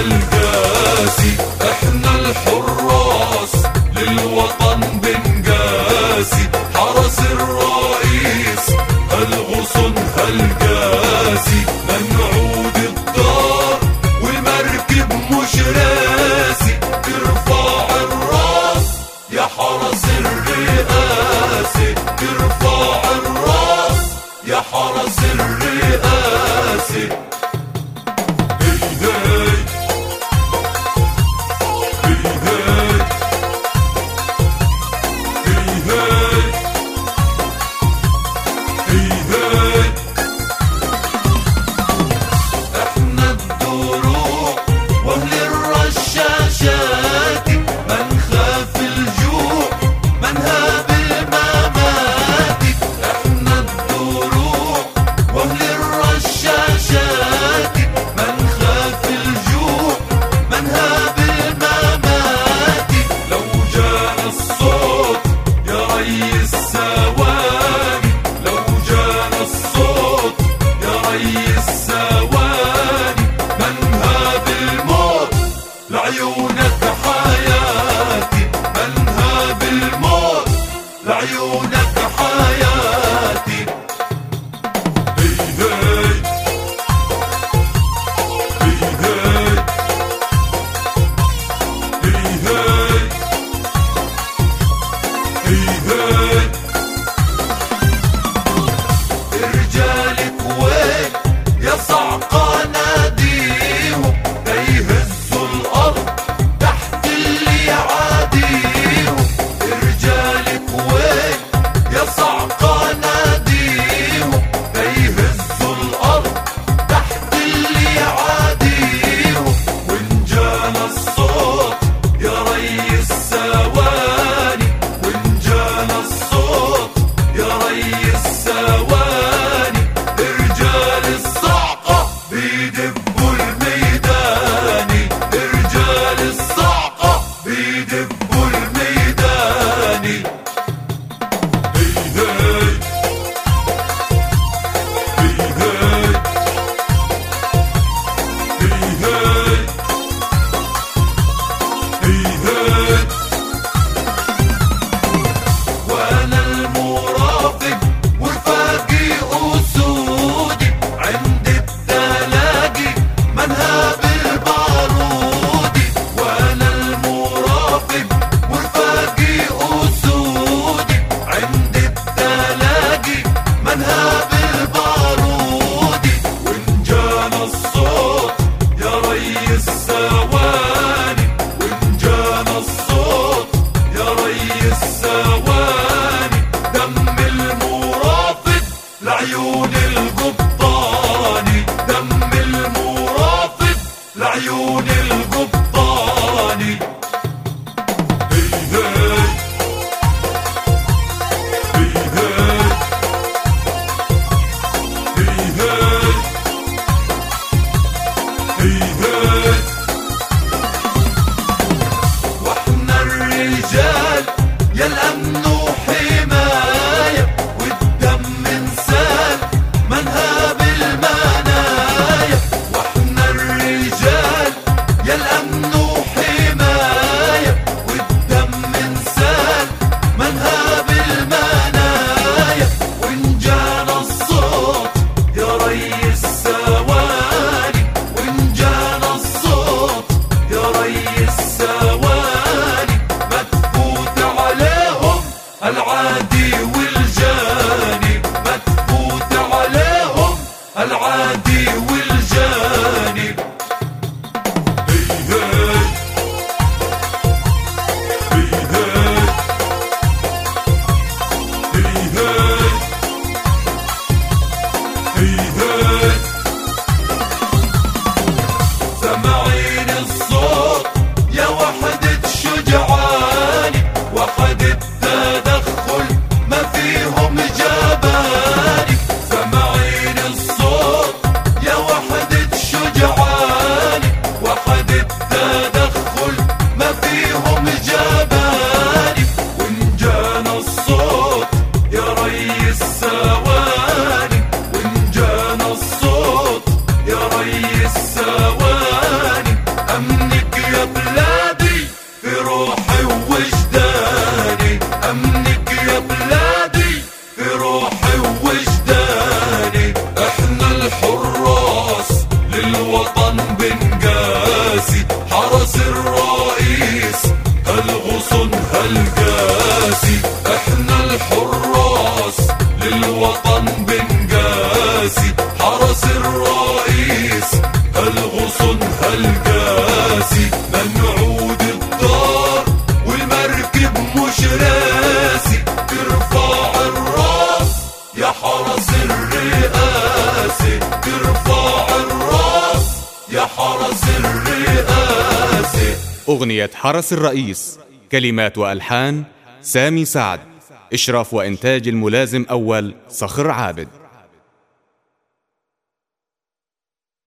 القاسي إحنا الحراس للوطن بنقاسي. حرس الرئيس هالغصن هالقاسي. منعود الدار والمركب مش راسي ترفع الراس يا حرس الرئاسي. ترفع الراس يا حرس الرئاسي. Be heard. العادي والجانب. بيهد بيهد الصوت يا وحدة وحدة حرس الرئاسة. أغنية حرس الرئيس كلمات وألحان سامي سعد إشراف وإنتاج الملازم أول صخر عابد.